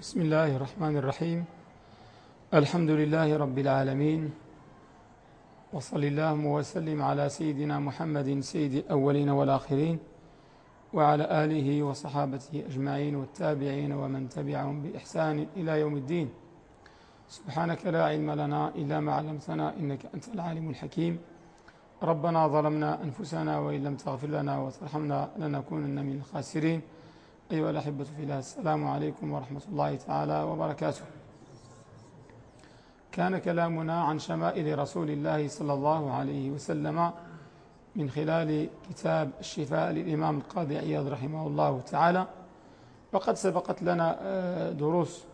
بسم الله الرحمن الرحيم الحمد لله رب العالمين وصل اللهم وسلم على سيدنا محمد سيد الأولين والآخرين وعلى آله وصحابته أجمعين والتابعين ومن تبعهم بإحسان إلى يوم الدين سبحانك لا علم لنا إلا ما علمتنا إنك أنت العالم الحكيم ربنا ظلمنا أنفسنا وإن لم تغفر لنا وترحمنا لنكونن من الخاسرين أيها الأحبة في الله السلام عليكم ورحمة الله تعالى وبركاته. كان كلامنا عن شمائل رسول الله صلى الله عليه وسلم من خلال كتاب الشفاء للإمام القاضي عياض رحمه الله تعالى. وقد سبقت لنا آه، دروس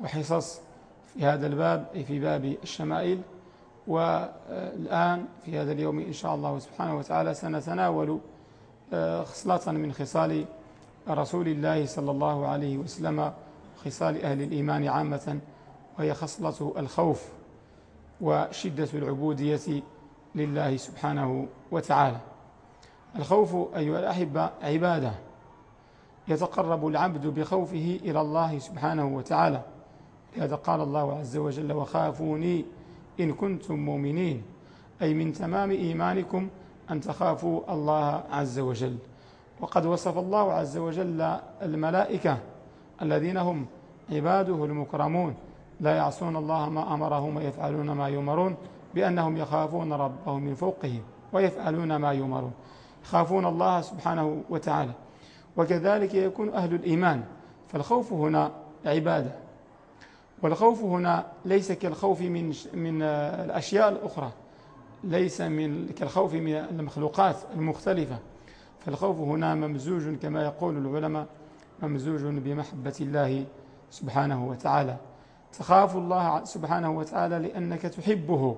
وحصص في هذا الباب أي في باب الشمائل. والآن في هذا اليوم إن شاء الله سبحانه وتعالى سنتناول آه، خصلة من خصال رسول الله صلى الله عليه وسلم خصال أهل الإيمان عامة وهي خصلة الخوف وشدة العبودية لله سبحانه وتعالى. الخوف أيها الأحبة عبادة يتقرب العبد بخوفه إلى الله سبحانه وتعالى. لهذا قال الله عز وجل وخافوني إن كنتم مؤمنين أي من تمام إيمانكم أن تخافوا الله عز وجل. وقد وصف الله عز وجل الملائكة الذين هم عباده المكرمون لا يعصون الله ما أمرهم ويفعلون ما يمرون بأنهم يخافون ربهم من فوقهم ويفعلون ما يمرون يخافون الله سبحانه وتعالى. وكذلك يكون أهل الإيمان. فالخوف هنا عبادة. والخوف هنا ليس كالخوف من من الأشياء الأخرى. ليس من كالخوف من المخلوقات المختلفة. فالخوف هنا ممزوج كما يقول العلماء ممزوج بمحبة الله سبحانه وتعالى. تخاف الله سبحانه وتعالى لأنك تحبه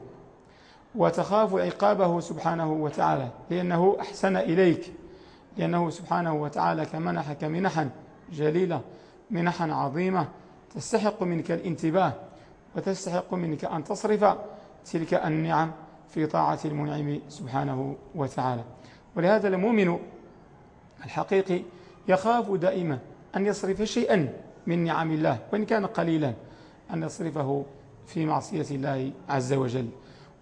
وتخاف عقابه سبحانه وتعالى لأنه أحسن إليك. لأنه سبحانه وتعالى كمنحك منحا جليلة منحا عظيمة تستحق منك الانتباه وتستحق منك أن تصرف تلك النعم في طاعة المنعم سبحانه وتعالى. ولهذا المؤمن الحقيقي يخاف دائما أن يصرف شيئا من نعم الله وإن كان قليلا أن يصرفه في معصية الله عز وجل.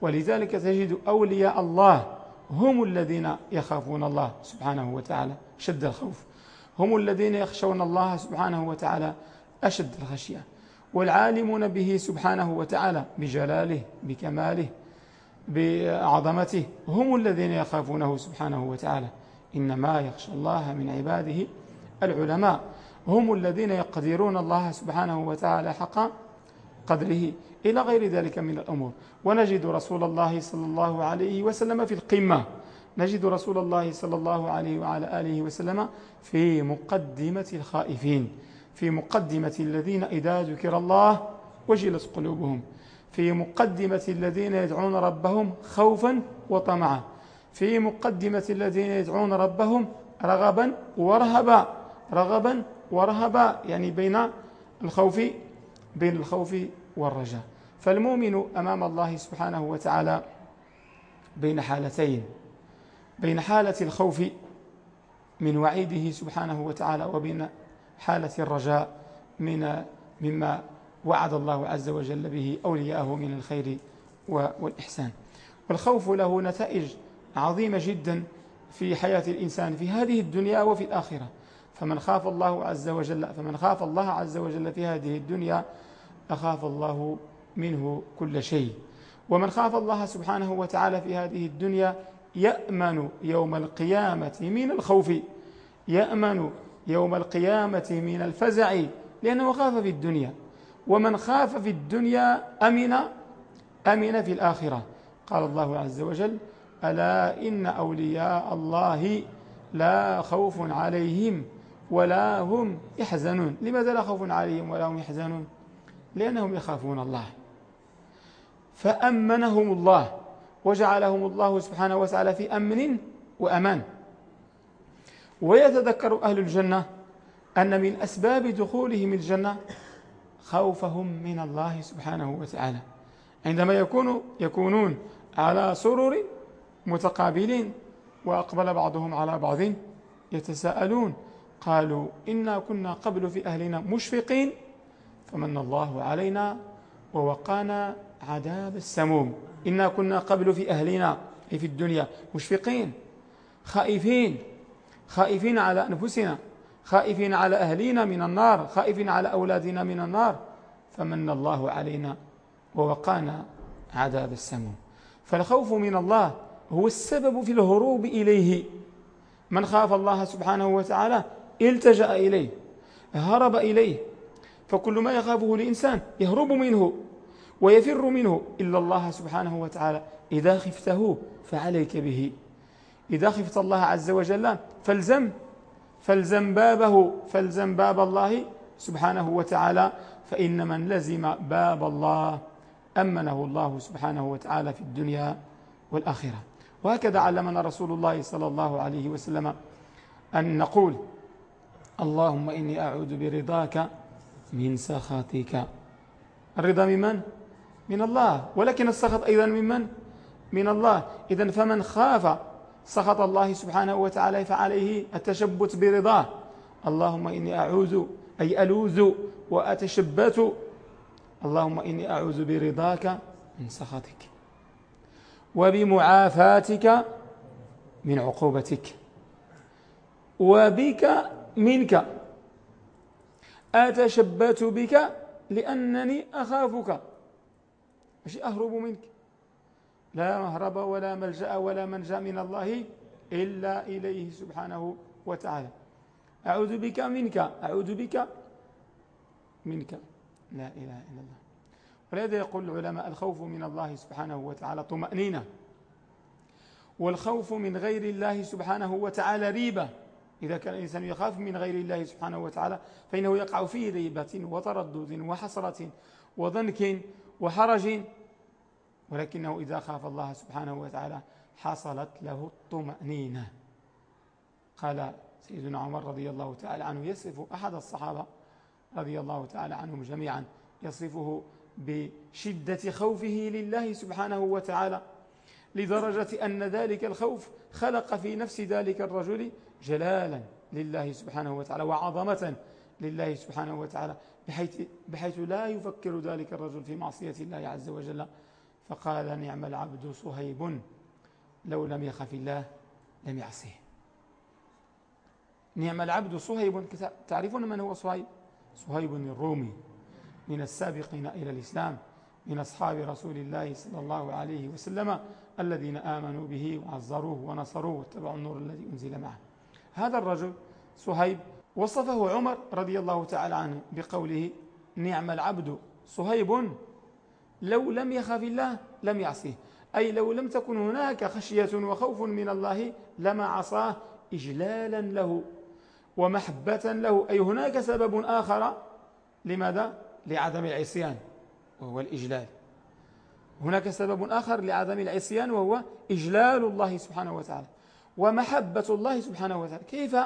ولذلك تجد أولياء الله هم الذين يخافون الله سبحانه وتعالى شد الخوف. هم الذين يخشون الله سبحانه وتعالى أشد الخشية. والعالمون به سبحانه وتعالى بجلاله بكماله بعظمته هم الذين يخافونه سبحانه وتعالى. إنما يخشى الله من عباده العلماء. هم الذين يقدرون الله سبحانه وتعالى حق قدره إلى غير ذلك من الأمور. ونجد رسول الله صلى الله عليه وسلم في القمة. نجد رسول الله صلى الله عليه وعلى آله وسلم في مقدمة الخائفين في مقدمة الذين إذا ذكر الله وجلت قلوبهم في مقدمة الذين يدعون ربهم خوفا وطمعا. في مقدمة الذين يدعون ربهم رغبا ورهبا رغبا ورهبا يعني بين الخوف بين الخوف والرجاء. فالمؤمن أمام الله سبحانه وتعالى بين حالتين بين حالة الخوف من وعيده سبحانه وتعالى وبين حالة الرجاء من مما وعد الله عز وجل به أولياءه من الخير والإحسان. والخوف له نتائج عظيمة جدا في حياة الإنسان في هذه الدنيا وفي الآخرة. فمن خاف الله عز وجل فمن خاف الله عز وجل في هذه الدنيا أخاف الله منه كل شيء. ومن خاف الله سبحانه وتعالى في هذه الدنيا يأمن يوم القيامة من الخوف. يأمن يوم القيامة من الفزع لأنه خاف في الدنيا. ومن خاف في الدنيا أمن أمن في الآخرة. قال الله عز وجل ألا إن أولياء الله لا خوف عليهم ولا هم يحزنون. لماذا لا خوف عليهم ولا هم يحزنون؟ لأنهم يخافون الله. فأمنهم الله وجعلهم الله سبحانه وتعالى في أمن وأمان. ويتذكر أهل الجنة أن من أسباب دخولهم الجنة خوفهم من الله سبحانه وتعالى. عندما يكونوا يكونون على سرر متقابلين وأقبل بعضهم على بعض يتساءلون قالوا إنا كنا قبل في أهلنا مشفقين فمن الله علينا ووقانا عذاب السموم. إنا كنا قبل في أهلنا أي في الدنيا مشفقين خائفين خائفين على أنفسنا خائفين على أهلنا من النار خائفين على أولادنا من النار فمن الله علينا ووقانا عذاب السموم. فالخوف من الله هو السبب في الهروب إليه. من خاف الله سبحانه وتعالى التجأ إليه هرب إليه. فكل ما يخافه الإنسان يهرب منه ويفر منه إلا الله سبحانه وتعالى. إذا خفته فعليك به. إذا خفت الله عز وجل فالزم فالزم بابه فالزم باب الله سبحانه وتعالى. فإن من لزم باب الله أمنه الله سبحانه وتعالى في الدنيا والآخرة. وهكذا علمنا رسول الله صلى الله عليه وسلم أن نقول اللهم إني أعوذ برضاك من سخطك. الرضا ممن؟ من؟ الله. ولكن السخط أيضا ممن؟ من؟ الله. إذا فمن خاف سخط الله سبحانه وتعالى فعليه التشبت برضاه. اللهم إني أعوذ أي ألوذ وأتشبت اللهم إني أعوذ برضاك من سخطك. وبمعافاتك من عقوبتك. وبك منك. أتشبت بك لأنني أخافك. مش أهرب منك. لا مهرب ولا ملجأ ولا منجأ من الله إلا إليه سبحانه وتعالى. أعوذ بك منك. أعوذ بك منك. لا إله إلا الله. ولهذا يقول العلماء الخوف من الله سبحانه وتعالى طمأنينة والخوف من غير الله سبحانه وتعالى ريبة. إذا كان الإنسان يخاف من غير الله سبحانه وتعالى فإنه يقع في ريبة وتردد وحسرة وضنك وحرج. ولكنه إذا خاف الله سبحانه وتعالى حصلت له الطمأنينة. قال سيدنا عمر رضي الله تعالى عنه يصف أحد الصحابة رضي الله تعالى عنهم جميعا يصفه بشدة خوفه لله سبحانه وتعالى لدرجة أن ذلك الخوف خلق في نفس ذلك الرجل جلالا لله سبحانه وتعالى وعظمة لله سبحانه وتعالى بحيث, بحيث لا يفكر ذلك الرجل في معصية الله عز وجل. فقال نعم العبد صهيب لو لم يخف الله لم يعصيه. نعم العبد صهيب تعرفون من هو صهيب؟ صهيب الرومي. من السابقين إلى الإسلام من أصحاب رسول الله صلى الله عليه وسلم الذين آمنوا به وعزروه ونصروه واتبعوا النور الذي أنزل معه هذا الرجل صهيب وصفه عمر رضي الله تعالى عنه بقوله نعم العبد صهيب لو لم يخاف الله لم يعصيه أي لو لم تكن هناك خشية وخوف من الله لما عصاه إجلالا له ومحبة له أي هناك سبب آخر لماذا؟ لعدم العصيان وهو الإجلال. هناك سبب آخر لعدم العصيان وهو إجلال الله سبحانه وتعالى ومحبة الله سبحانه وتعالى. كيف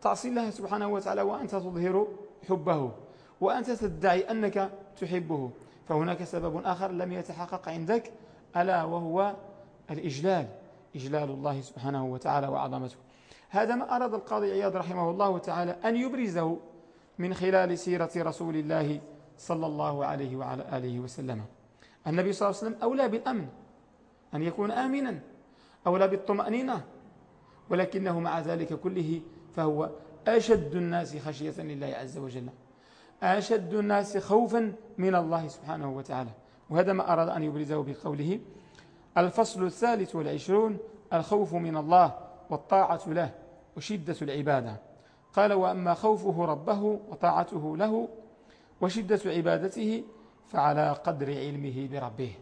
تعصي الله سبحانه وتعالى وأنت تظهر حبه وأنت تدعي أنك تحبه؟ فهناك سبب آخر لم يتحقق عندك ألا وهو الإجلال إجلال الله سبحانه وتعالى وعظمته. هذا ما أراد القاضي عياض رحمه الله تعالى أن يبرزه من خلال سيرة رسول الله صلى الله عليه وعلى آله وسلم. النبي صلى الله عليه وسلم أولى بالأمن أن يكون آمنا أولى بالطمأنينة. ولكنه مع ذلك كله فهو أشد الناس خشية لله عز وجل. أشد الناس خوفا من الله سبحانه وتعالى. وهذا ما أراد أن يبرزه بقوله الفصل الثالث والعشرون الخوف من الله والطاعة له وشدة العبادة. قال وأما خوفه ربه وطاعته له وشدة عبادته فعلى قدر علمه بربه.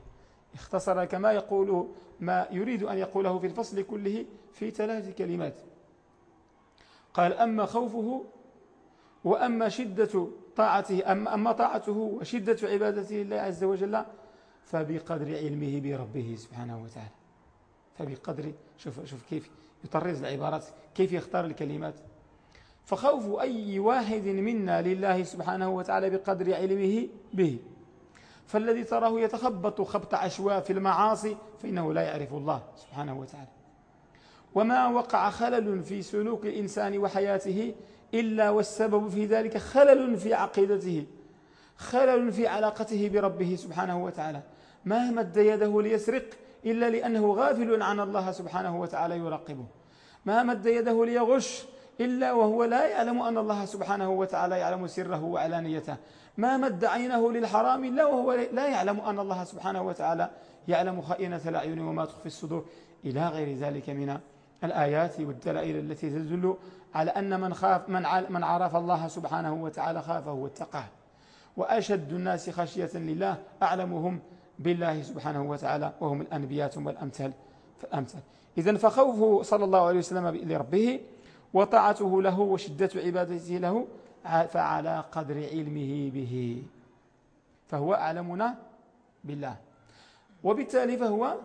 اختصر كما يقول ما يريد أن يقوله في الفصل كله في ثلاث كلمات. قال أما خوفه وأما شدة طاعته أما, أما طاعته وشدة عبادته لله عز وجل فبقدر علمه بربه سبحانه وتعالى. فبقدر شوف, شوف كيف يطرز العبارات كيف يختار الكلمات. فخوف أي واحد منا لله سبحانه وتعالى بقدر علمه به. فالذي تراه يتخبط خبط عشواء في المعاصي فإنه لا يعرف الله سبحانه وتعالى. وما وقع خلل في سلوك الإنسان وحياته إلا والسبب في ذلك خلل في عقيدته خلل في علاقته بربه سبحانه وتعالى. ما مد يده ليسرق إلا لأنه غافل عن الله سبحانه وتعالى يراقبه. ما مد يده ليغش إلا وهو لا يعلم أن الله سبحانه وتعالى يعلم سره وعلانيته. ما مد عينه للحرام إلا وهو لا يعلم أن الله سبحانه وتعالى يعلم خائنة الأعين وما تخفي الصدور. إلى غير ذلك من الآيات والدلائل التي تدل على أن من, خاف من, من عرف الله سبحانه وتعالى خافه واتقاه. وأشد الناس خشية لله أعلمهم بالله سبحانه وتعالى وهم الأنبياء ثم الأمثال فالأمثال. إذن فخوفه صلى الله عليه وسلم لربه وطاعته له وشدة عبادته له فعلى قدر علمه به. فهو أعلمنا بالله. وبالتالي فهو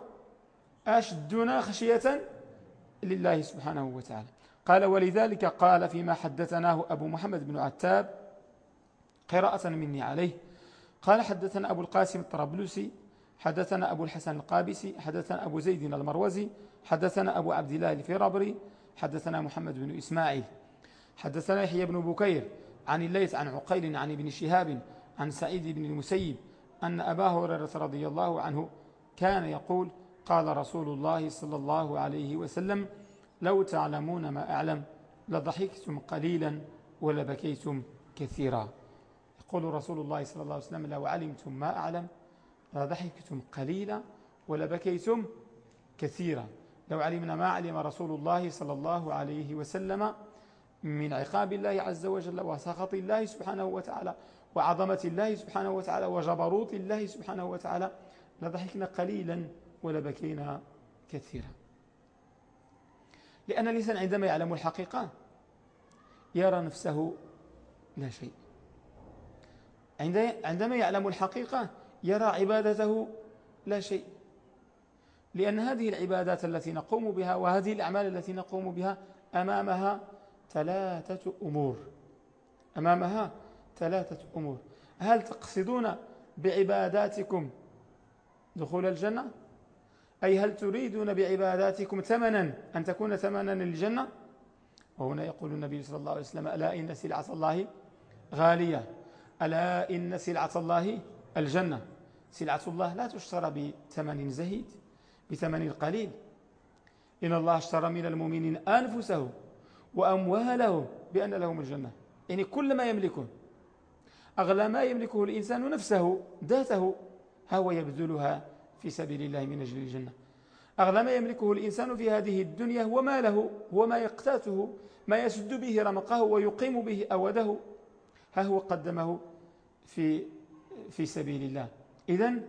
أشدنا خشية لله سبحانه وتعالى. قال ولذلك قال فيما حدثناه أبو محمد بن عتاب قراءة مني عليه. قال حدثنا أبو القاسم الطرابلسي حدثنا أبو الحسن القابسي حدثنا أبو زيد المروزي حدثنا أبو عبد الله الفرابري حدثنا محمد بن إسماعيل حدثنا يحيى بن بكير عن الليث عن عقيل عن ابن شهاب عن سعيد بن المسيب أن أبا هريرة رضي الله عنه كان يقول قال رسول الله صلى الله عليه وسلم لو تعلمون ما أعلم لضحكتم قليلا ولبكيتم كثيرا. يقول رسول الله صلى الله عليه وسلم لو علمتم ما أعلم لضحكتم قليلا ولبكيتم كثيرا. لو علمنا ما علم رسول الله صلى الله عليه وسلم من عقاب الله عز وجل وسخط الله سبحانه وتعالى وعظمة الله سبحانه وتعالى وجبروت الله سبحانه وتعالى لضحكنا قليلا ولبكينا كثيرا. لأن الإنسان عندما يعلم الحقيقة يرى نفسه لا شيء. عندما يعلم الحقيقة يرى عبادته لا شيء. لأن هذه العبادات التي نقوم بها وهذه الأعمال التي نقوم بها أمامها ثلاثة أمور. أمامها ثلاثة أمور. هل تقصدون بعباداتكم دخول الجنة؟ أي هل تريدون بعباداتكم ثمنا أن تكون ثمنا للجنة؟ وهنا يقول النبي صلى الله عليه وسلم ألا إن سلعة الله غالية؟ ألا إن سلعة الله الجنة؟ سلعة الله لا تشترى بثمن زهيد. بثمن قليل. إن الله اشترى من المؤمنين أنفسه وأمواله بأن لهم الجنة. يعني كل ما يملكه أغلى ما يملكه الإنسان نفسه ذاته هو يبذلها في سبيل الله من أجل الجنة. أغلى ما يملكه الإنسان في هذه الدنيا هو ماله هو ما يقتاته ما يسد به رمقه ويقيم به أوده. ها هو قدمه في في سبيل الله. إذن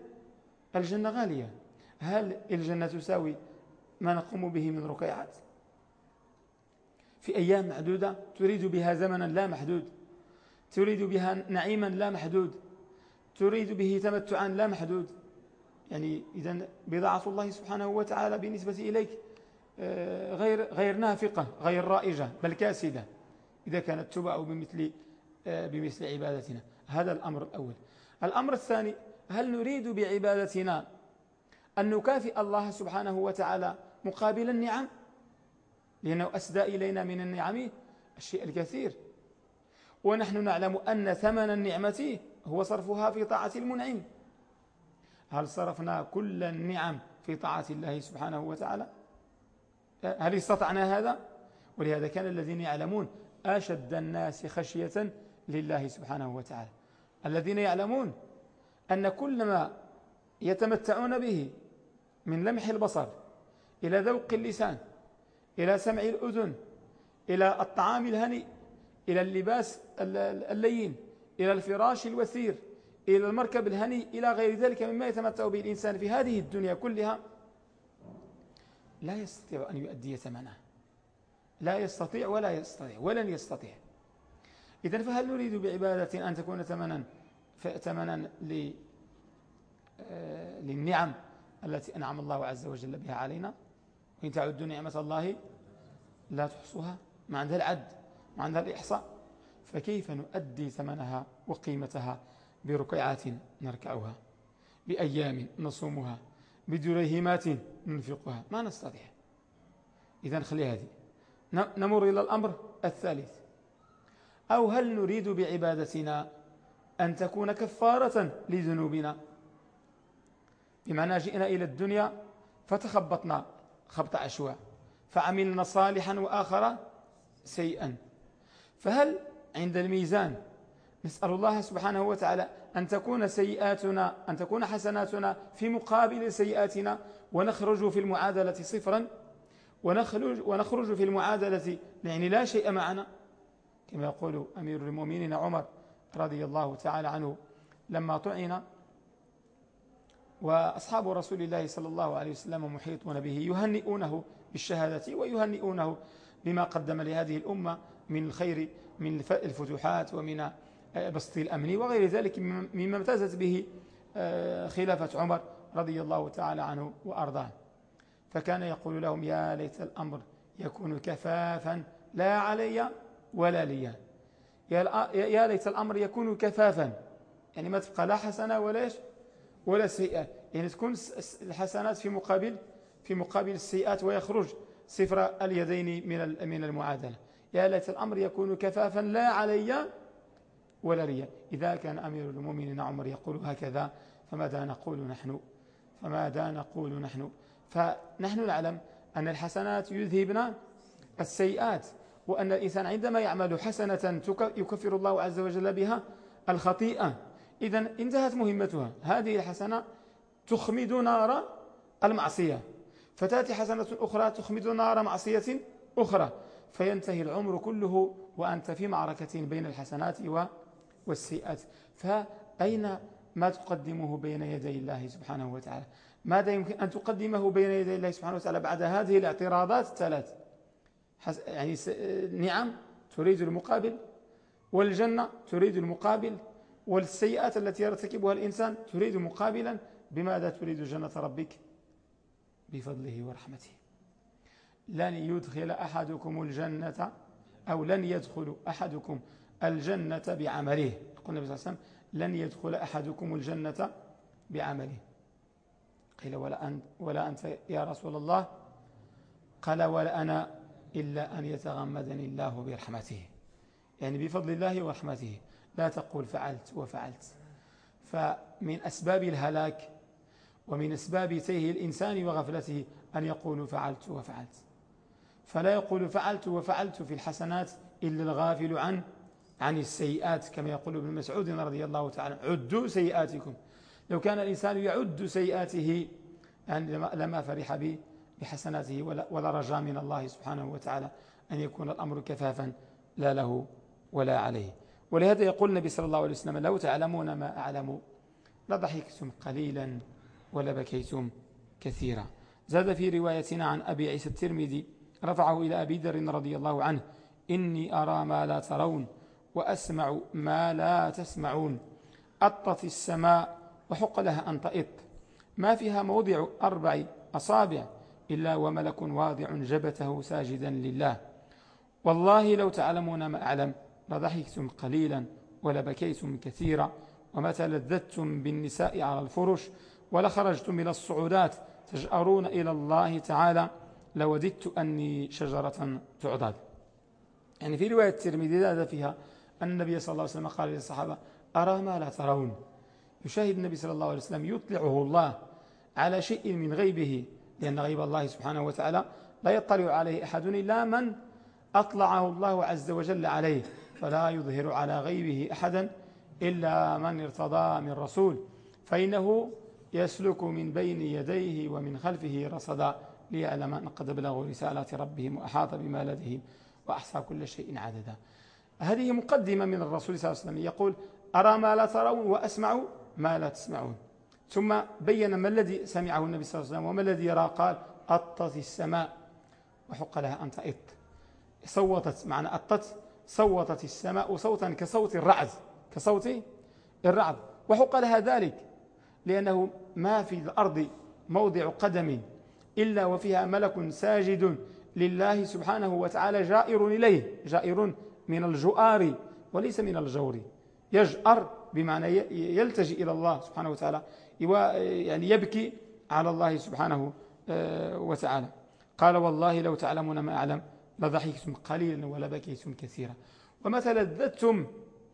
الجنة غالية. هل الجنة تساوي ما نقوم به من ركيعات؟ في أيام معدودة تريد بها زمنا لا محدود تريد بها نعيما لا محدود تريد به تمتعا لا محدود. يعني إذا بضاعة الله سبحانه وتعالى بالنسبة إليك آه، غير غير نافقة غير رائجة بل كاسدة إذا كانت تباع بمثل آه، بمثل عبادتنا. هذا الأمر الأول. الأمر الثاني هل نريد بعبادتنا أن نكافئ الله سبحانه وتعالى مقابل النعم لأنه أسدى إلينا من النعم الشيء الكثير. ونحن نعلم أن ثمن النعمة هو صرفها في طاعة المنعم. هل صرفنا كل النعم في طاعة الله سبحانه وتعالى؟ هل استطعنا هذا؟ ولهذا كان الذين يعلمون أشد الناس خشية لله سبحانه وتعالى. الذين يعلمون أن كل ما يتمتعون به من لمح البصر إلى ذوق اللسان إلى سمع الأذن إلى الطعام الهني إلى اللباس اللين إلى الفراش الوثير إلى المركب الهني إلى غير ذلك مما يتمتع به الإنسان في هذه الدنيا كلها. لا يستطيع أن يؤدي ثمنه. لا يستطيع ولا يستطيع ولن يستطيع. إذن فهل نريد بعبادة أن تكون ثمنا ثمنا آه، للنعم؟ التي أنعم الله عز وجل بها علينا. وإن تعدوا نعمة الله لا تحصوها. ما عندها العد ما عندها الإحصاء. فكيف نؤدي ثمنها وقيمتها بركعات نركعها بأيام نصومها بدريهمات ننفقها؟ ما نستطيع. إذا خلي هذه. نمر إلى الأمر الثالث. أو هل نريد بعبادتنا أن تكون كفارة لذنوبنا؟ بمعنى جئنا إلى الدنيا فتخبطنا خبط عشواء فعملنا صالحا وآخر سيئا. فهل عند الميزان نسأل الله سبحانه وتعالى أن تكون سيئاتنا أن تكون حسناتنا في مقابل سيئاتنا ونخرج في المعادلة صفرا؟ ونخرج, ونخرج في المعادلة يعني لا شيء معنا؟ كما يقول أمير المؤمنين عمر رضي الله تعالى عنه لما طعن وأصحاب رسول الله صلى الله عليه وسلم محيطون به يهنئونه بالشهادة ويهنئونه بما قدم لهذه الأمة من الخير من الفتوحات ومن بسط الأمن وغير ذلك مما امتازت به آه، خلافة عمر رضي الله تعالى عنه وأرضاه. فكان يقول لهم يا ليت الأمر يكون كفافا لا علي ولا لي. يا ليت الأمر يكون كفافا. يعني ما تبقى لا حسنة ولا ولا سيئة. يعني تكون الحسنات في مقابل في مقابل السيئات ويخرج صفر اليدين من من المعادلة. يا ليت الأمر يكون كفافا لا علي ولا رياء. إذا كان أمير المؤمنين عمر يقول هكذا فماذا نقول نحن؟ فماذا نقول نحن؟ فنحن نعلم أن الحسنات يذهبن السيئات وأن الإنسان عندما يعمل حسنة يكفر الله عز وجل بها الخطيئة. إذا انتهت مهمتها. هذه الحسنة تخمد نار المعصية. فتأتي حسنة أخرى تخمد نار معصية أخرى. فينتهي العمر كله وأنت في معركة بين الحسنات والسيئات. فأين ما تقدمه بين يدي الله سبحانه وتعالى؟ ماذا يمكن أن تقدمه بين يدي الله سبحانه وتعالى بعد هذه الاعتراضات الثلاث؟ يعني نعم تريد المقابل. والجنة تريد المقابل. والسيئات التي يرتكبها الإنسان تريد مقابلا بماذا تريد جنة ربك؟ بفضله ورحمته. لن يدخل أحدكم الجنة أو لن يدخل أحدكم الجنة بعمله. يقول النبي صلى الله عليه وسلم لن يدخل أحدكم الجنة بعمله. قيل ولا أنت, ولا أنت يا رسول الله؟ قال ولا أنا إلا أن يتغمدني الله برحمته. يعني بفضل الله ورحمته. لا تقول فعلت وفعلت. فمن أسباب الهلاك ومن أسباب تيه الإنسان وغفلته أن يقول فعلت وفعلت. فلا يقول فعلت وفعلت في الحسنات إلا الغافل عن عن السيئات كما يقول ابن مسعود رضي الله تعالى عدوا سيئاتكم. لو كان الإنسان يعد سيئاته يعني لما فرح بحسناته ولا, ولا رجاء من الله سبحانه وتعالى أن يكون الأمر كفافا لا له ولا عليه. ولهذا يقول النبي صلى الله عليه وسلم لو تعلمون ما أعلم لضحكتم قليلا ولبكيتم كثيرا. زاد في روايتنا عن أبي عيسى الترمذي رفعه إلى أبي ذر رضي الله عنه إني أرى ما لا ترون وأسمع ما لا تسمعون. أطت السماء وحق لها أن تئط. ما فيها موضع أربع أصابع إلا وملك واضع جبته ساجدا لله. والله لو تعلمون ما أعلم لضحكتم قليلا ولبكيتم كثيرا ومتى لذتم بالنساء على الفرش ولخرجتم إلى الصعودات تجأرون إلى الله تعالى لوددت أني شجرة تعضد يعني في رواية الترمذي هذا فيها أن النبي صلى الله عليه وسلم قال للصحابة أرى ما لا ترون؟ يشاهد النبي صلى الله عليه وسلم يطلعه الله على شيء من غيبه لأن غيب الله سبحانه وتعالى لا يطلع عليه أحد إلا من أطلعه الله عز وجل عليه. فلا يظهر على غيبه أحدا إلا من ارتضى من رسول فإنه يسلك من بين يديه ومن خلفه رصدا ليعلم أن قد بلغوا رسالات ربهم وأحاط بما لديهم وأحصى كل شيء عددا. هذه مقدمة من الرسول صلى الله عليه وسلم يقول أرى ما لا ترون وأسمع ما لا تسمعون. ثم بين ما الذي سمعه النبي صلى الله عليه وسلم وما الذي يرى قال أطت السماء. وحق لها أن تأط صوتت معنى أطت صوتت السماء صوتا كصوت الرعد كصوت الرعد. وحق لها ذلك لأنه ما في الأرض موضع قدم إلا وفيها ملك ساجد لله سبحانه وتعالى جائر إليه جائر من الجؤار وليس من الجور. يجأر بمعنى يلتجي إلى الله سبحانه وتعالى يعني يبكي على الله سبحانه آه، وتعالى. قال والله لو تعلمون ما أعلم لضحكتم قليلا ولبكيتم كثيرا. وما تلذذتم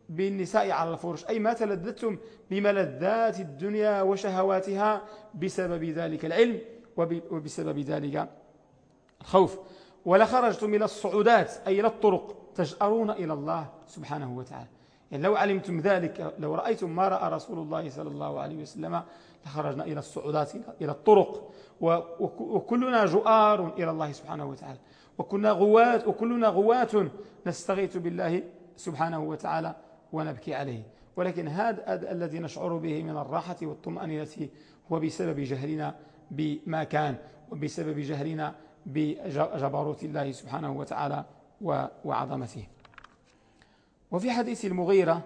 بالنساء على الفرش أي ما تلذذتم بملذات الدنيا وشهواتها بسبب ذلك العلم وبسبب ذلك الخوف. ولخرجتم إلى الصعودات أي إلى الطرق تجأرون إلى الله سبحانه وتعالى. يعني لو علمتم ذلك لو رأيتم ما رأى رسول الله صلى الله عليه وسلم لخرجنا إلى الصعودات إلى الطرق. وكلنا جؤار إلى الله سبحانه وتعالى. وكنا غوات وكلنا غوات نستغيث بالله سبحانه وتعالى ونبكي عليه. ولكن هذا الذي نشعر به من الراحة والطمأنينة هو بسبب جهلنا بما كان وبسبب جهلنا بجبروت الله سبحانه وتعالى وعظمته. وفي حديث المغيرة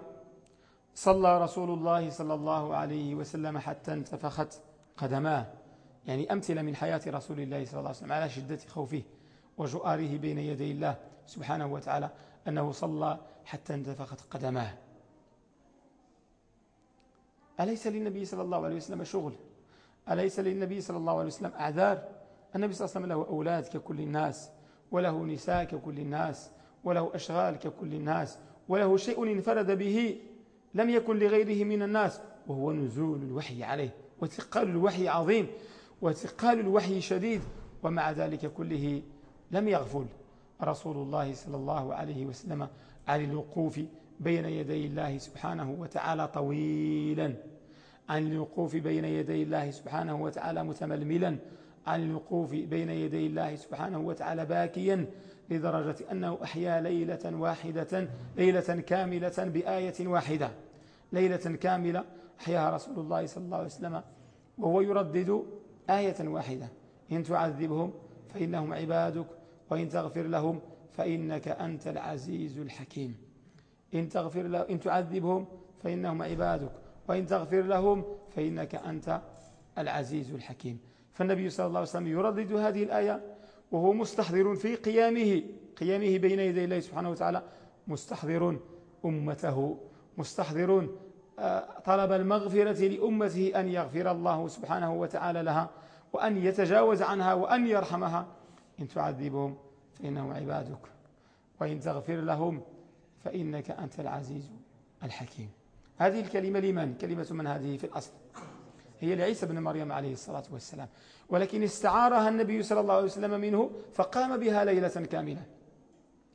صلى رسول الله صلى الله عليه وسلم حتى انتفخت قدماه. يعني أمثلة من حياة رسول الله صلى الله عليه وسلم على شدة خوفه. وجؤاره بين يدي الله سبحانه وتعالى أنه صلى حتى انتفخت قدماه. أليس للنبي صلى الله عليه وسلم شغل؟ أليس للنبي صلى الله عليه وسلم أعذار؟ النبي صلى الله عليه وسلم له أولاد ككل الناس وله نساء ككل الناس وله أشغال ككل الناس وله شيء انفرد به لم يكن لغيره من الناس وهو نزول الوحي عليه وثقال الوحي عظيم وثقال الوحي شديد ومع ذلك كله لم يغفل. رسول الله صلى الله عليه وسلم عن الوقوف بين يدي الله سبحانه وتعالى طويلا. عن الوقوف بين يدي الله سبحانه وتعالى متململا. عن الوقوف بين يدي الله سبحانه وتعالى باكيا لدرجة أنه أحيا ليلة واحدة ليلة كاملة بآية واحدة. ليلة كاملة أحياها رسول الله صلى الله عليه وسلم وهو يردد آية واحدة. إن تعذبهم فإنهم عبادك وإن تغفر لهم فإنك أنت العزيز الحكيم. إن, تغفر له إن تعذبهم فإنهم عبادك. وإن تغفر لهم فإنك أنت العزيز الحكيم. فالنبي صلى الله عليه وسلم يردد هذه الآية وهو مستحضر في قيامه. قيامه بين يدي الله سبحانه وتعالى. مستحضر أمته. مستحضر آه، طلب المغفرة لأمته أن يغفر الله سبحانه وتعالى لها وأن يتجاوز عنها وأن يرحمها. إن تعذبهم فإنهم عبادك. وإن تغفر لهم فإنك أنت العزيز الحكيم. هذه الكلمة لمن؟ كلمة من هذه في الأصل. هي لعيسى بن مريم عليه الصلاة والسلام. ولكن استعارها النبي صلى الله عليه وسلم منه فقام بها ليلة كاملة.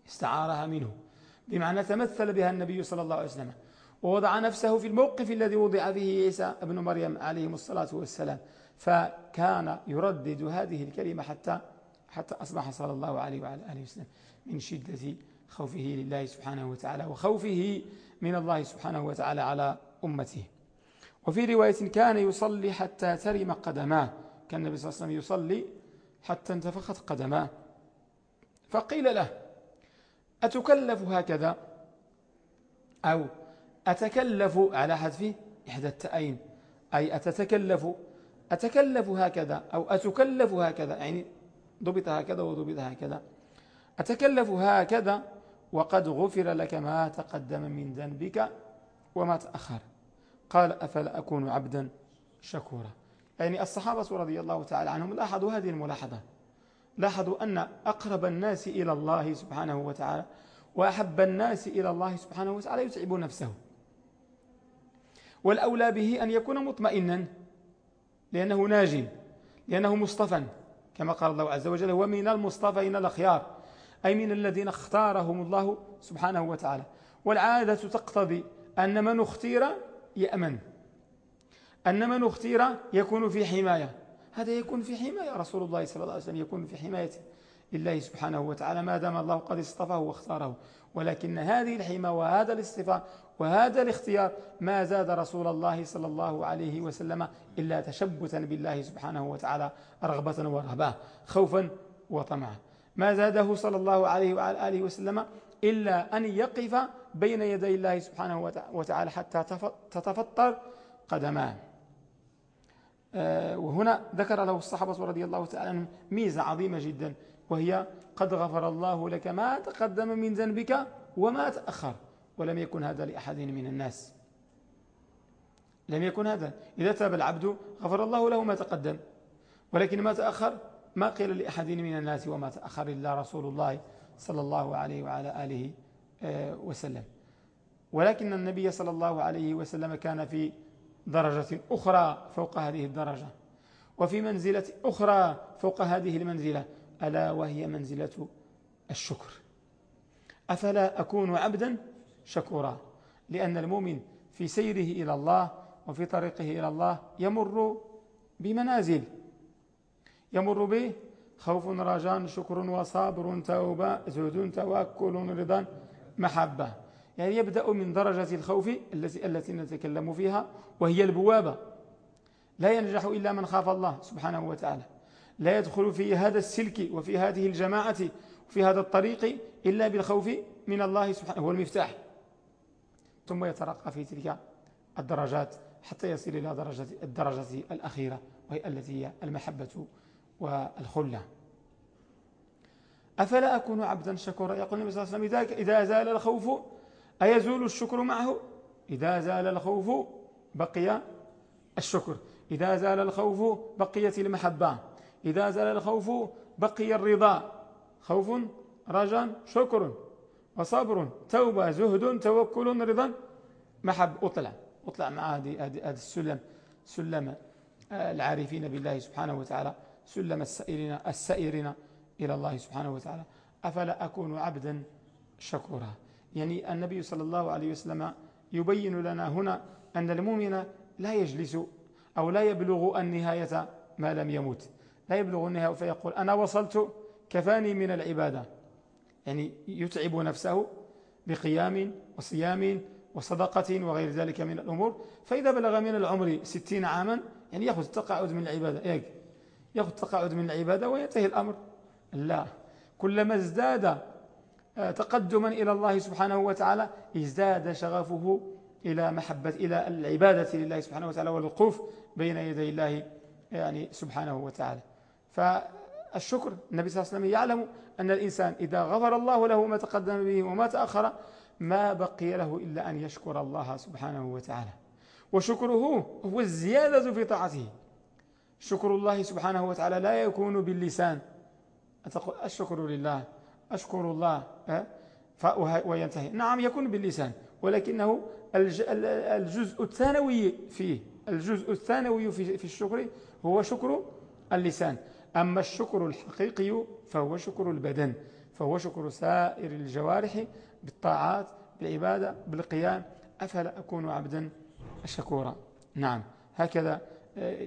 استعارها منه. بمعنى تمثل بها النبي صلى الله عليه وسلم. ووضع نفسه في الموقف الذي وضع فيه عيسى بن مريم عليه الصلاة والسلام. فكان يردد هذه الكلمة حتى حتى أصبح صلى الله عليه وعلى آله وسلم من شدة خوفه لله سبحانه وتعالى وخوفه من الله سبحانه وتعالى على أمته. وفي رواية كان يصلي حتى ترم قدماه. كان النبي صلى الله عليه وسلم يصلي حتى انتفخت قدماه. فقيل له أتكلف هكذا؟ أو أتكلف على حذف إحدى التأين؟ أي أتتكلف؟ أتكلف هكذا أو أتكلف هكذا؟ يعني ضبط هكذا وضبط هكذا. أتكلف هكذا؟ وقد غفر لك ما تقدم من ذنبك وما تأخر. قال أفلا أكون عبدا شكورا. يعني الصحابة رضي الله تعالى عنهم لاحظوا هذه الملاحظة. لاحظوا أن أقرب الناس إلى الله سبحانه وتعالى وأحب الناس إلى الله سبحانه وتعالى يتعب نفسه. والأولى به أن يكون مطمئنا لأنه ناج لأنه مصطفى. كما قال الله عز وجل هو من المصطفين الأخيار. أي من الذين اختارهم الله سبحانه وتعالى. والعادة تقتضي أن من اختير يأمن. أن من اختير يكون في حماية. هذا يكون في حماية. رسول الله صلى الله عليه وسلم يكون في حماية الله سبحانه وتعالى ما دام الله قد اصطفاه واختاره. ولكن هذه الحمى وهذا الاصطفاء وهذا الاختيار ما زاد رسول الله صلى الله عليه وسلم إلا تشبثا بالله سبحانه وتعالى رغبة ورهبة خوفا وطمعا. ما زاده صلى الله عليه وعلى آله وسلم إلا أن يقف بين يدي الله سبحانه وتعالى حتى تتفطر قدماه. آه، وهنا ذكر له الصحابة رضي الله تعالى عنهم ميزة عظيمة جدا وهي قد غفر الله لك ما تقدم من ذنبك وما تأخر. ولم يكن هذا لأحد من الناس. لم يكن هذا. إذا تاب العبد غفر الله له ما تقدم. ولكن ما تأخر ما قيل لأحد من الناس وما تأخر إلا رسول الله صلى الله عليه وعلى آله آه، وسلم. ولكن النبي صلى الله عليه وسلم كان في درجة أخرى فوق هذه الدرجة. وفي منزلة أخرى فوق هذه المنزلة. ألا وهي منزلة الشكر. أفلا أكون عبدا؟ شكورا. لأن المؤمن في سيره إلى الله وفي طريقه إلى الله يمر بمنازل. يمر به خوف رجاء شكر وصابر توبة زهد توكل رضا محبة. يعني يبدأ من درجة الخوف التي التي نتكلم فيها وهي البوابة. لا ينجح إلا من خاف الله سبحانه وتعالى. لا يدخل في هذا السلك وفي هذه الجماعة وفي هذا الطريق إلا بالخوف من الله سبحانه هو المفتاح. ثم يترقى في تلك الدرجات حتى يصل إلى درجة الدرجة الأخيرة وهي التي هي المحبة والخلة. أفلا أكون عبدا شكورا؟ يقول النبي صلى الله عليه وسلم إذا زال الخوف أيزول الشكر معه؟ إذا زال الخوف بقي الشكر. إذا زال الخوف بقيت المحبة. إذا زال الخوف بقي الرضا. خوف رجا شكر. وصبر توبة زهد توكل رضا. محب أطلع. أطلع مع هذا السلم سلم العارفين بالله سبحانه وتعالى سلم السائرين, السائرين إلى الله سبحانه وتعالى. أفلا أكون عبدا شكورا؟ يعني النبي صلى الله عليه وسلم يبين لنا هنا أن المؤمن لا يجلس أو لا يبلغ النهاية ما لم يموت لا يبلغ النهاية فيقول أنا وصلت كفاني من العبادة. يعني يتعب نفسه بقيام وصيام وصدقة وغير ذلك من الأمور. فإذا بلغ من العمر ستين عاما يعني يأخذ التقاعد من العبادة. يأخذ التقاعد من العبادة وينتهي الأمر. لا. كلما ازداد آه، تقدما إلى الله سبحانه وتعالى ازداد شغفه إلى محبة إلى العبادة لله سبحانه وتعالى والوقوف بين يدي الله يعني سبحانه وتعالى. فالشكر النبي صلى الله عليه وسلم يعلم أن الإنسان إذا غفر الله له ما تقدم به وما تأخر ما بقي له إلا أن يشكر الله سبحانه وتعالى. وشكره هو الزيادة في طاعته. شكر الله سبحانه وتعالى لا يكون باللسان. الشكر لله أشكر الله وينتهي. نعم يكون باللسان ولكنه الجزء الثانوي فيه. الجزء الثانوي في الشكر هو شكر اللسان. أما الشكر الحقيقي فهو شكر البدن فهو شكر سائر الجوارح بالطاعات بالعبادة بالقيام. أفلا أكون عبدا شكورا نعم. هكذا آه،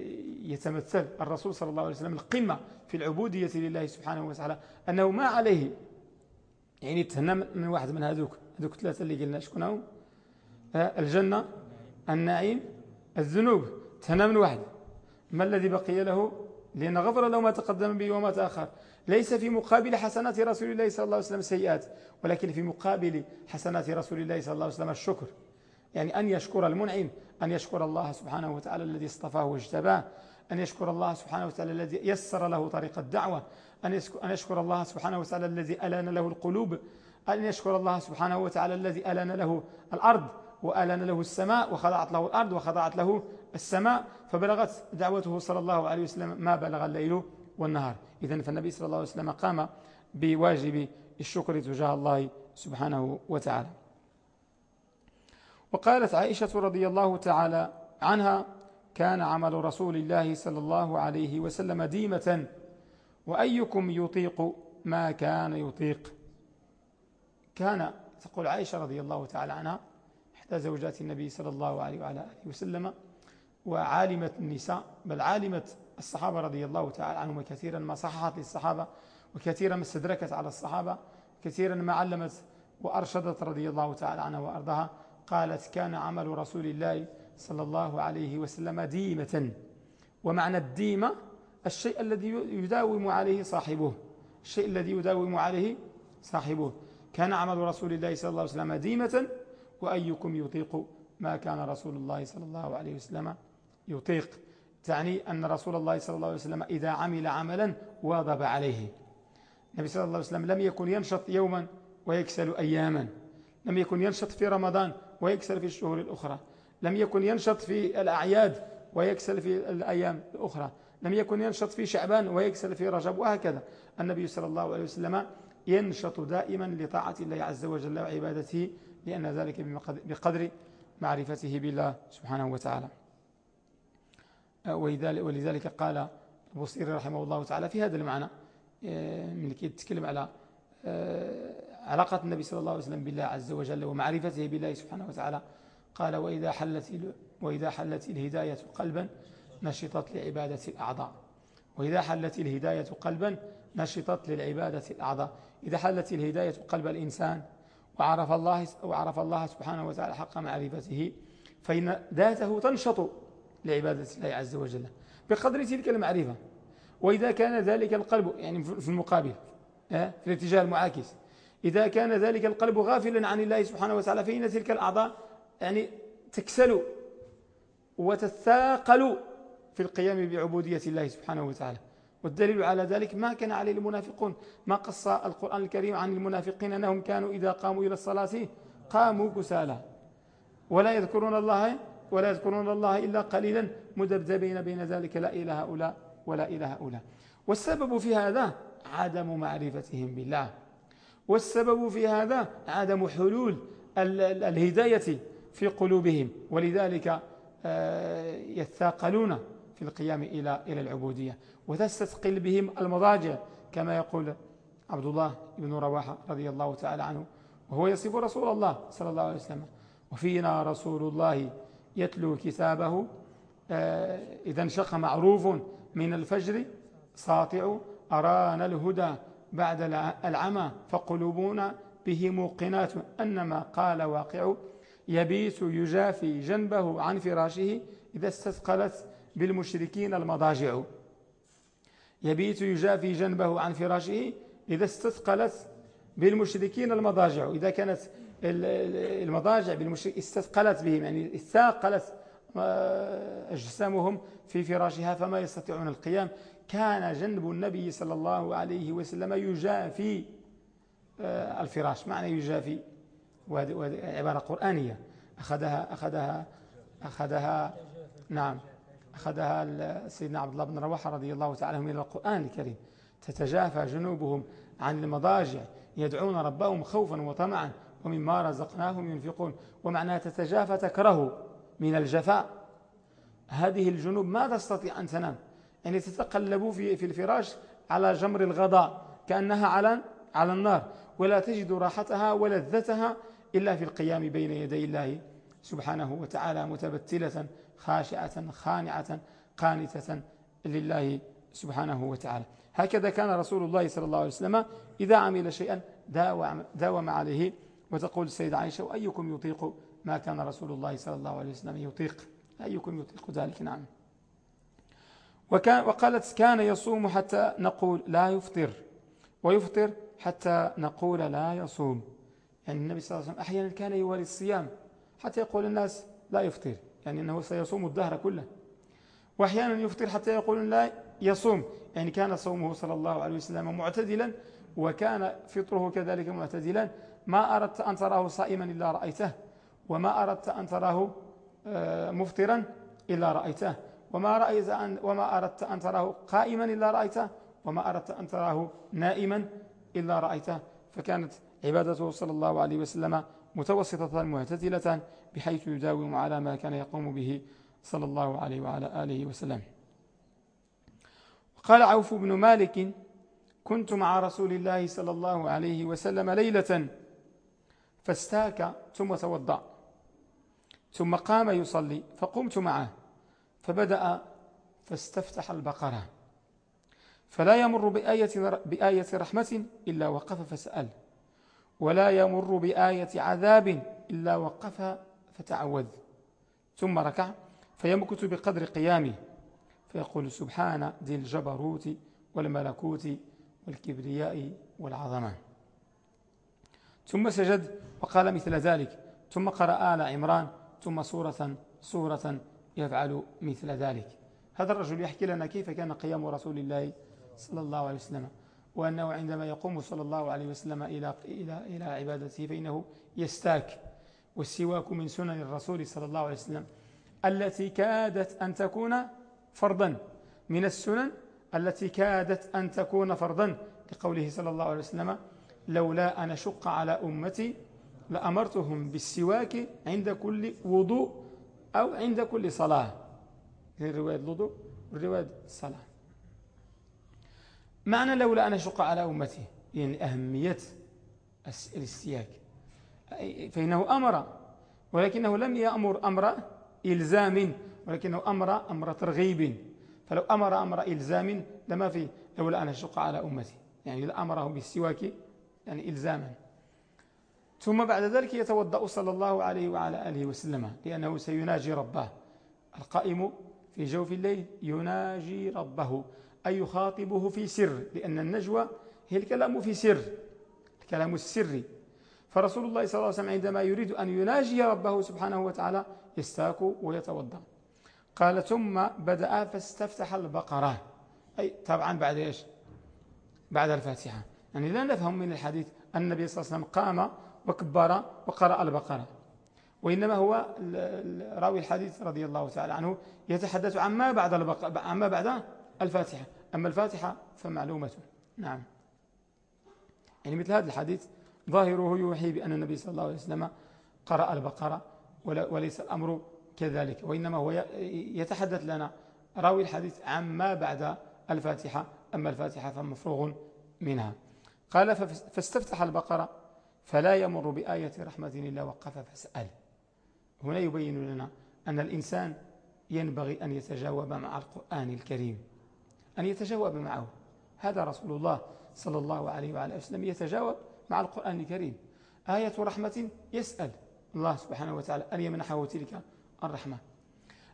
يتمثل الرسول صلى الله عليه وسلم القمة في العبودية لله سبحانه وتعالى أنه ما عليه. يعني تهنى من واحد من هذوك هذوك ثلاثة اللي قلنا شكون هم آه، الجنة النعيم الذنوب. تهنى من واحد. ما الذي بقي له؟ لأن غفر له ما تقدم به وما تأخر. ليس في مقابل حسنات رسول الله صلى الله عليه وسلم سيئات ولكن في مقابل حسنات رسول الله صلى الله عليه وسلم الشكر. يعني أن يشكر المنعم أن يشكر الله سبحانه وتعالى الذي اصطفاه واجتباه أن يشكر الله سبحانه وتعالى الذي يسر له طريق الدعوة أن يشكر الله سبحانه وتعالى الذي ألان له القلوب أن يشكر الله سبحانه وتعالى الذي ألان له الأرض وألان له السماء وخضعت له الأرض وخضعت له السماء فبلغت دعوته صلى الله عليه وسلم ما بلغ الليل والنهار. إذن فالنبي صلى الله عليه وسلم قام بواجب الشكر تجاه الله سبحانه وتعالى. وقالت عائشة رضي الله تعالى عنها كان عمل رسول الله صلى الله عليه وسلم ديمة وأيكم يطيق ما كان يطيق؟ كان تقول عائشة رضي الله تعالى عنها إحدى زوجات النبي صلى الله عليه وعلى آله وسلم وعالمة النساء بل عالمة الصحابة رضي الله تعالى عنهم كثيرا ما صححت للصحابة وكثيرا ما استدركت على الصحابة كثيرا ما علمت وأرشدت رضي الله تعالى عنها وأرضها قالت كان عمل رسول الله صلى الله عليه وسلم ديمة. ومعنى الديمة الشيء الذي يداوم عليه صاحبه الشيء الذي يداوم عليه صاحبه. كان عمل رسول الله صلى الله عليه وسلم ديمة وأيكم يطيق ما كان رسول الله صلى الله عليه وسلم يطيق تعني أن رسول الله صلى الله عليه وسلم إذا عمل عملا واظب عليه. النبي صلى الله عليه وسلم لم يكن ينشط يوما ويكسل أياما. لم يكن ينشط في رمضان ويكسل في الشهور الأخرى. لم يكن ينشط في الأعياد ويكسل في الأيام الأخرى. لم يكن ينشط في شعبان ويكسل في رجب وهكذا. النبي صلى الله عليه وسلم ينشط دائما لطاعة الله عز وجل وعبادته لأن ذلك بقدر معرفته بالله سبحانه وتعالى. ولذلك قال البصيري رحمه الله تعالى في هذا المعنى آه، من كي يتكلم على آه، علاقة النبي صلى الله عليه وسلم بالله عز وجل ومعرفته بالله سبحانه وتعالى. قال وإذا حلت, وإذا حلت الهداية قلبا نشطت لعبادة الأعضاء. وإذا حلت الهداية قلبا نشطت للعبادة الأعضاء. إذا حلت الهداية قلب الإنسان وعرف الله, وعرف الله سبحانه وتعالى حق معرفته فإن ذاته تنشط لعبادة الله عز وجل. بقدر تلك المعرفة. وإذا كان ذلك القلب يعني في المقابل في الاتجاه المعاكس. إذا كان ذلك القلب غافلا عن الله سبحانه وتعالى فإن تلك الأعضاء يعني تكسل وتثاقل في القيام بعبودية الله سبحانه وتعالى. والدليل على ذلك ما كان عليه المنافقون. ما قص القرآن الكريم عن المنافقين أنهم كانوا إذا قاموا إلى الصلاة قاموا كسالى. ولا يذكرون الله ولا يذكرون الله إلا قليلا مذبذبين بين ذلك لا إله هؤلاء ولا إله هؤلاء. والسبب في هذا عدم معرفتهم بالله. والسبب في هذا عدم حلول الهداية في قلوبهم. ولذلك آه، يثاقلون في القيام إلى إلى العبودية. وتستثقل بهم المضاجع كما يقول عبد الله بن رواحة رضي الله تعالى عنه وهو يصف رسول الله صلى الله عليه وسلم. وفينا رسول الله يتلو كتابه آه، إذا انشق معروف من الفجر. ساطع أرانا الهدى بعد العمى فقلوبنا به موقنات أنما قال واقع يبيت يجافي جنبه عن فراشه إذا استثقلت بالمشركين المضاجع. يبيت يجافي جنبه عن فراشه إذا استثقلت بالمشركين المضاجع. إذا كانت المضاجع بالمشرك استثقلت بهم يعني استثقلت آه، أجسامهم في فراشها فما يستطيعون القيام. كان جنب النبي صلى الله عليه وسلم يجافي آه، الفراش. معنى يجافي؟ وهذه عبارة قرآنية. أخذها أخذها أخذها نعم. أخذها سيدنا عبد الله بن رواحة رضي الله تعالى من القرآن الكريم. تتجافى جنوبهم عن المضاجع يدعون ربهم خوفا وطمعا. ومما رزقناهم ينفقون. ومعناها تتجافى تكره من الجفاء. هذه الجنوب ما تستطيع أن تنام. يعني تتقلب في, في الفراش على جمر الغضاء كأنها على على النار ولا تجد راحتها ولذتها إلا في القيام بين يدي الله سبحانه وتعالى متبتلة خاشعة خانعة قانتة لله سبحانه وتعالى. هكذا كان رسول الله صلى الله عليه وسلم إذا عمل شيئا داوم عليه وتقول السيدة عائشة وأيكم يطيق ما كان رسول الله صلى الله عليه وسلم يطيق؟ أيكم يطيق ذلك؟ نعم. وكان وقالت كان يصوم حتى نقول لا يفطر ويفطر حتى نقول لا يصوم. يعني النبي صلى الله عليه وسلم أحيانا كان يوالي الصيام حتى يقول الناس لا يفطر يعني أنه سيصوم الدهر كله. وأحيانا يفطر حتى يقول لا يصوم يعني كان صومه صلى الله عليه وسلم معتدلا وكان فطره كذلك معتدلا. ما أردت أن تراه صائما إلا رأيته وما أردت أن تراه آه، مفطرا إلا رأيته وما, رأيت أن وما أردت أن تراه قائما إلا رأيته وما أردت أن تراه نائما إلا رأيته. فكانت عبادته صلى الله عليه وسلم متوسطة معتدلة بحيث يداوم على ما كان يقوم به صلى الله عليه وعلى آله وسلم. قال عوف بن مالك كنت مع رسول الله صلى الله عليه وسلم ليلة فاستاك ثم توضأ. ثم قام يصلي فقمت معه فبدأ فاستفتح البقرة. فلا يمر بآية, بآية رحمة إلا وقف فسأل ولا يمر بآية عذاب إلا وقف فتعوذ. ثم ركع فيمكث بقدر قيامه. فيقول سبحان ذي الجبروت والملكوت والكبرياء والعظمة. ثم سجد وقال مثل ذلك. ثم قرأ آل عمران ثم سورة سورة يفعل مثل ذلك. هذا الرجل يحكي لنا كيف كان قيام رسول الله صلى الله عليه وسلم وأنه عندما يقوم صلى الله عليه وسلم إلى, إلى, إلى عبادته فإنه يستاك. والسواك من سنن الرسول صلى الله عليه وسلم التي كادت أن تكون فرضا. من السنن التي كادت أن تكون فرضا لقوله صلى الله عليه وسلم لولا أن أشق على أمتي لأمرتهم بالسواك عند كل وضوء أو عند كل صلاة. رواية الوضوء ورواية الصلاة. معنى لولا أن أشق على أمتي يعني أهمية الاستياك. فإنه أمر ولكنه لم يأمر أمر إلزام ولكنه أمر أمر ترغيب. فلو أمر أمر إلزام لما في لولا أن أشق على أمتي. يعني لأمره بالسواك يعني إلزاما. ثم بعد ذلك يتوضأ صلى الله عليه وعلى آله وسلم لأنه سيناجي ربه. القائم في جوف الليل يناجي ربه أي يخاطبه في سر لأن النجوى هي الكلام في سر الكلام السري. فرسول الله صلى الله عليه وسلم عندما يريد أن يناجي ربه سبحانه وتعالى يستاك ويتوضأ. قال ثم بدأ فاستفتح البقرة. أي طبعا بعد إيش؟ بعد الفاتحة. يعني لا نفهم من الحديث أن النبي صلى الله عليه وسلم قام وكبر وقرأ البقرة. وإنما هو راوي الحديث رضي الله تعالى عنه يتحدث عما بعد البقرة عما بعد الفاتحة. أما الفاتحة فمعلومة. نعم. يعني مثل هذا الحديث ظاهره يوحي بأن النبي صلى الله عليه وسلم قرأ البقرة وليس الأمر كذلك. وإنما هو يتحدث لنا راوي الحديث عما بعد الفاتحة. أما الفاتحة فمفروغ منها. قال فاستفتح البقرة فلا يمر بآية رحمة إلا وقف فاسأل. هنا يبين لنا أن الإنسان ينبغي أن يتجاوب مع القرآن الكريم أن يتجاوب معه. هذا رسول الله صلى الله عليه وعلى وسلم يتجاوب مع القرآن الكريم. آية رحمة يسأل الله سبحانه وتعالى أن يمنحه تلك الرحمة.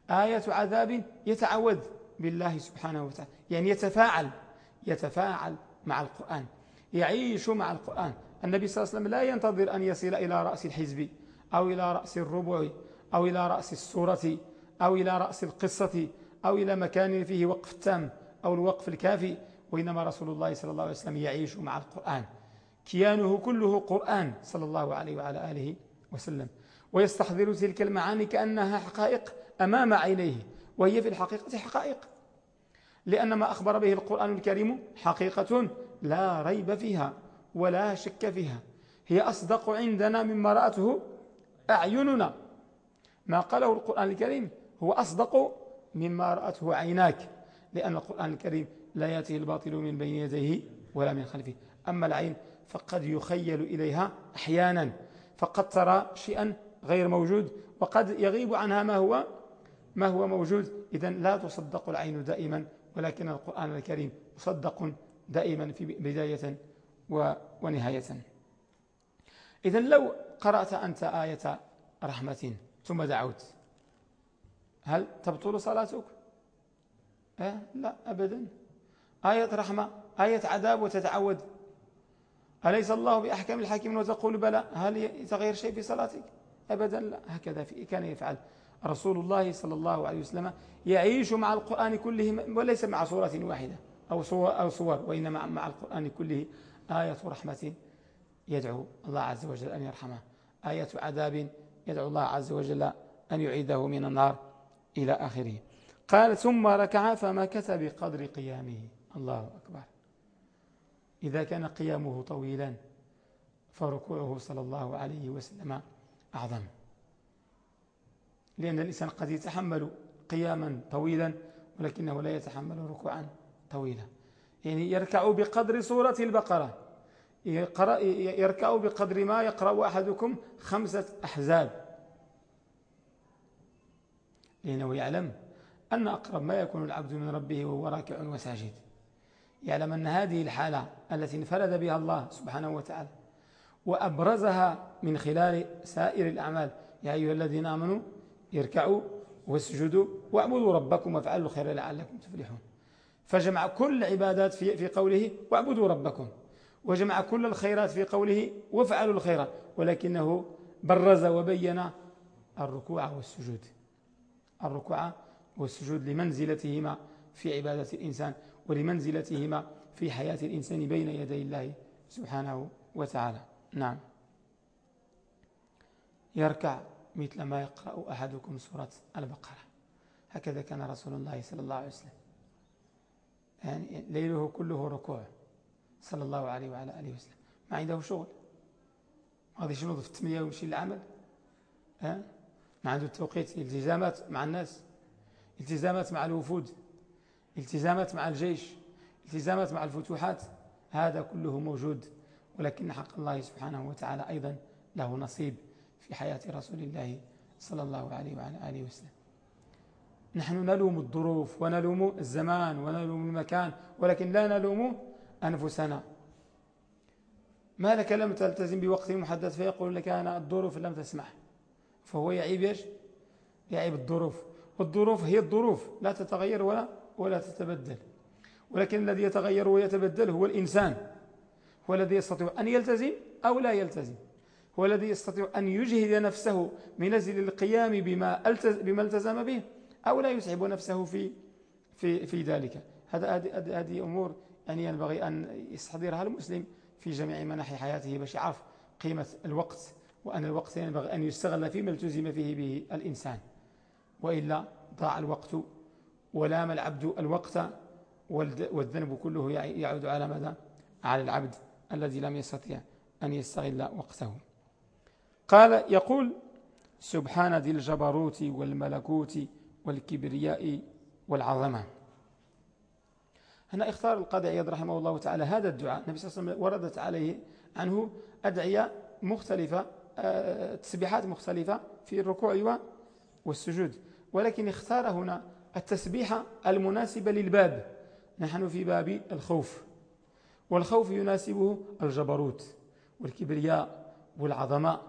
آية عذاب يتعوذ بالله سبحانه وتعالى يعني يتفاعل يتفاعل مع القرآن. يعيش مع القرآن. النبي صلى الله عليه وسلم لا ينتظر أن يصل إلى رأس الحزب أو إلى رأس الربع أو إلى رأس السورة أو إلى رأس القصة أو إلى مكان فيه وقف التام أو الوقف الكافي وإنما رسول الله صلى الله عليه وسلم يعيش مع القرآن. كيانه كله قرآن صلى الله عليه وعلى آله وسلم. ويستحضر تلك المعاني كأنها حقائق أمام عينيه وهي في الحقيقة حقائق. لأن ما أخبر به القرآن الكريم حقيقة لا ريب فيها ولا شك فيها. هي أصدق عندنا مما رأته أعيننا. ما قاله القرآن الكريم هو أصدق مما رأته عيناك لأن القرآن الكريم لا يأتيه الباطل من بين يديه ولا من خلفه. أما العين فقد يخيل إليها أحيانا فقد ترى شيئا غير موجود وقد يغيب عنها ما هو ما هو موجود. إذا لا تصدق العين دائما ولكن القرآن الكريم مصدق. دائما في بداية ونهاية. إذا لو قرأت أنت آية رحمة ثم دعوت هل تبطل صلاتك؟ أه؟ لا أبدا. آية رحمة آية عذاب وتتعود. أليس الله بأحكم الحاكمين وتقول بلى؟ هل يتغير شيء في صلاتك؟ أبدا لا. هكذا كان يفعل رسول الله صلى الله عليه وسلم. يعيش مع القرآن كله وليس مع صورة واحدة. أو صور, أو صور وإنما مع القرآن كله آية رحمة يدعو الله عز وجل أن يرحمه. آية عذاب يدعو الله عز وجل أن يعيده من النار إلى آخره. قال ثم ركع فمكث بقدر قيامه. الله أكبر. إذا كان قيامه طويلا فركوعه صلى الله عليه وسلم أعظم. لأن الإنسان قد يتحمل قياما طويلا ولكنه لا يتحمل ركوعا. طويلا يعني يركع بقدر سورة البقرة. يركع بقدر ما يقرأ أحدكم خمسة أحزاب. لأنه يعلم أن أقرب ما يكون العبد من ربه وهو راكع وساجد. يعلم أن هذه الحالة التي انفرد بها الله سبحانه وتعالى وأبرزها من خلال سائر الأعمال. يا أيها الذين آمنوا اركعوا واسجدوا واعبدوا ربكم وافعلوا الخير لعلكم تفلحون. فجمع كل العبادات في, في قوله واعبدوا ربكم. وجمع كل الخيرات في قوله وافعلوا الخيرات. ولكنه برز وبين الركوع والسجود. الركوع والسجود لمنزلتهما في عبادة الإنسان ولمنزلتهما في حياة الإنسان بين يدي الله سبحانه وتعالى. نعم. يركع مثل ما يقرأ أحدكم سورة البقرة. هكذا كان رسول الله صلى الله عليه وسلم. يعني ليله كله ركوع صلى الله عليه وعلى آله وسلم. ما عنده شغل. غادي ينوض في الثمانية ويمشي للعمل. ها؟ ما عنده التوقيت التزامات مع الناس. التزامات مع الوفود. التزامات مع الجيش. التزامات مع الفتوحات. هذا كله موجود. ولكن حق الله سبحانه وتعالى أيضا له نصيب في حياة رسول الله صلى الله عليه وعلى آله وسلم. نحن نلوم الظروف ونلوم الزمان ونلوم المكان ولكن لا نلوم أنفسنا. ما لك لم تلتزم بوقت محدد فيقول لك أنا الظروف لم تسمح. فهو يعيب إيش؟ يعيب الظروف. والظروف هي الظروف لا تتغير ولا ولا تتبدل. ولكن الذي يتغير ويتبدل هو الإنسان. هو الذي يستطيع أن يلتزم أو لا يلتزم. هو الذي يستطيع أن يجهد نفسه من أجل القيام بما بما التزم به. أو لا يسعب نفسه في في في ذلك. هذا هذه أمور يعني ينبغي أن يستحضرها المسلم في جميع مناحي حياته باش يعرف قيمة الوقت وأن الوقت ينبغي أن يستغل فيما التزم فيه به الإنسان. وإلا ضاع الوقت ولام العبد الوقت والذنب كله يعود على ماذا؟ على العبد الذي لم يستطيع أن يستغل وقته. قال يقول سبحان ذي الجبروت والملكوت والكبرياء والعظمة. هنا اختار القاضي عياض رحمه الله تعالى هذا الدعاء. النبي صلى الله عليه وسلم وردت عليه عنه أدعية مختلفة آه، تسبيحات مختلفة في الركوع والسجود. ولكن اختار هنا التسبيحة المناسبة للباب. نحن في باب الخوف. والخوف يناسبه الجبروت والكبرياء والعظماء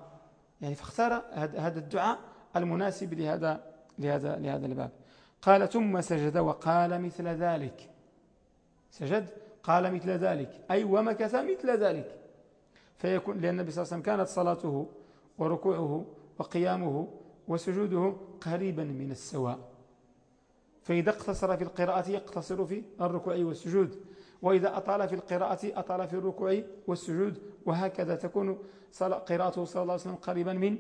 يعني فاختار هذا الدعاء المناسب لهذا لهذا لهذا الباب. قال ثم سجد وقال مثل ذلك. سجد قال مثل ذلك. أي ومكث مثل ذلك. فيكون لأن النبي صلى الله عليه وسلم كانت صلاته وركوعه وقيامه وسجوده قريبا من السواء. فإذا اقتصر في القراءة يقتصر في الركوع والسجود. وإذا أطال في القراءة أطال في الركوع والسجود. وهكذا تكون قراءته صلى الله عليه وسلم قريبا من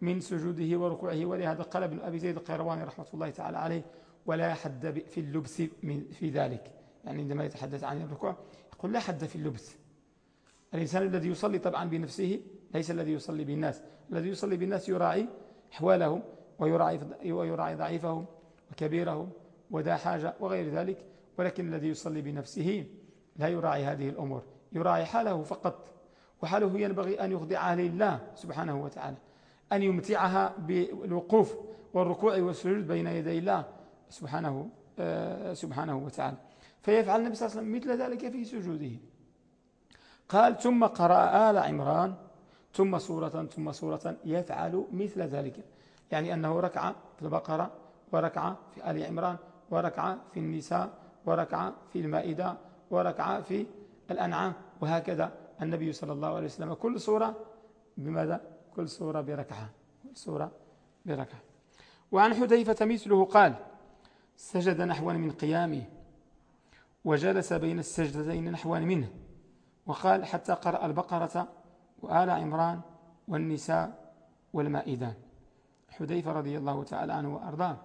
من سجوده وركوعه ولهذا قال ابن أبي زيد القيرواني رحمة الله تعالى عليه ولا حد في اللبس في ذلك. يعني عندما يتحدث عن الركوع يقول لا حد في اللبس. الإنسان الذي يصلي طبعا بنفسه ليس الذي يصلي بالناس. الذي يصلي بالناس يراعي أحوالهم ويراعي, ويراعي ضعيفهم وكبيرهم وذا حاجة وغير ذلك. ولكن الذي يصلي بنفسه لا يراعي هذه الأمور. يراعي حاله فقط. وحاله ينبغي أن يخضعها لله سبحانه وتعالى. أن يمتعها بالوقوف والركوع والسجود بين يدي الله سبحانه, آه، سبحانه وتعالى. فيفعل النبي صلى الله عليه وسلم مثل ذلك في سجوده. قال ثم قرأ آل عمران ثم سورة ثم سورة يفعل مثل ذلك. يعني أنه ركع في البقرة وركع في آل عمران وركع في النساء وركع في المائدة وركع في الأنعام. وهكذا النبي صلى الله عليه وسلم. كل سورة بماذا؟ كل سورة بركعة كل سورة بركعة. وعن حذيفة مثله قال سجد نحوا من قيامه وجلس بين السجدتين نحوا منه. وقال حتى قرأ البقرة وآل عمران والنساء والمائدة. حذيفة رضي الله تعالى عنه وأرضاه.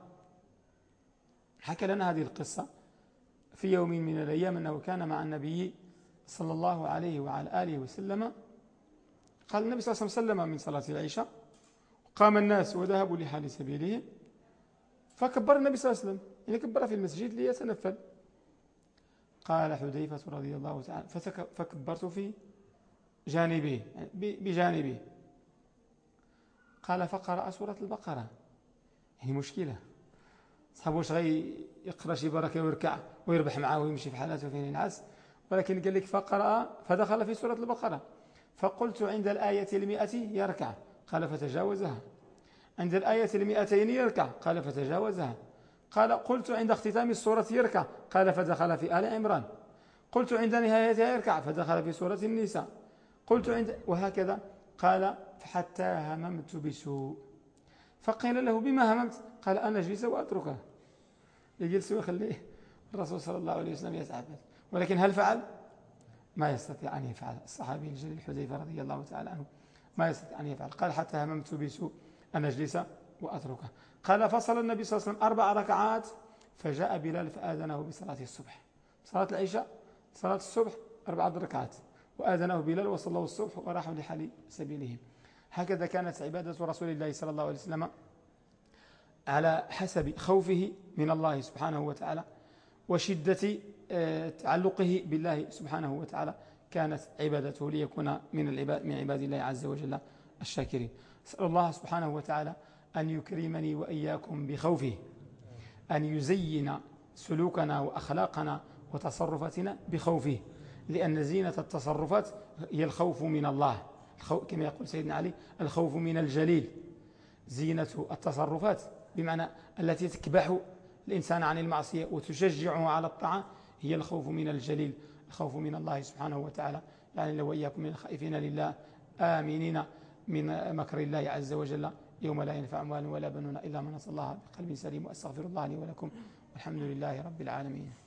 حكى لنا هذه القصة في يوم من الأيام أنه كان مع النبي صلى الله عليه وعلى آله وسلم قال النبي صلى الله عليه وسلم من صلاة العشاء قام الناس وذهبوا لحال سبيلهم فكبر النبي صلى الله عليه وسلم. يعني كبر في المسجد ليتنفل. قال حذيفة رضي الله تعالى فكبرت في جانبه يعني بجانبه. قال فقرأ سورة البقرة. يعني مشكلة. صحابه واش غي يقرأ شي بركة ويركع ويربح معه ويمشي في حالاته فين ينعس؟ ولكن قال لك فقرأ فدخل في سورة البقرة. فقلت عند الآية المئة يركع. قال فتجاوزها. عند الآية المئتين يركع. قال فتجاوزها. قال قلت عند اختتام السورة يركع. قال فدخل في آل عمران. قلت عند نهايتها يركع. فدخل في سورة النساء. قلت عند وهكذا. قال حتى هممت بسوء. فقيل له بما هممت؟ قال أنا أجلس وأتركه. يجلس ويخليه الرسول صلى الله عليه وسلم يتعبد ولكن هل فعل؟ ما يستطيع أن يفعل. الصحابي الجليل حذيفة رضي الله تعالى عنه ما يستطيع أن يفعل. قال حتى هممت بسوء أن أجلس وأتركه. قال فصل النبي صلى الله عليه وسلم أربع ركعات فجاء بلال فآذنه بصلاة الصبح. صلاة العشاء صلاة الصبح أربعة ركعات. وآذنه بلال وصلوا الصبح وراحوا لحال سبيلهم هكذا كانت عبادة رسول الله صلى الله عليه وسلم على حسب خوفه من الله سبحانه وتعالى وشدة تعلقه بالله سبحانه وتعالى كانت عبادته ليكون من العباد من عباد الله عز وجل الشاكرين. أسأل الله سبحانه وتعالى أن يكرمني وإياكم بخوفه أن يزين سلوكنا وأخلاقنا وتصرفاتنا بخوفه لأن زينة التصرفات هي الخوف من الله. كما يقول سيدنا علي الخوف من الجليل. زينة التصرفات بمعنى التي تكبح الإنسان عن المعصية وتشجعه على الطاعة هي الخوف من الجليل الخوف من الله سبحانه وتعالى. يعني لو إياكم من الخائفين لله آمنين من مكر الله عز وجل يوم لا ينفع أموال ولا بنون إلا من نصر الله بقلب سليم وأستغفر الله لي ولكم والحمد لله رب العالمين.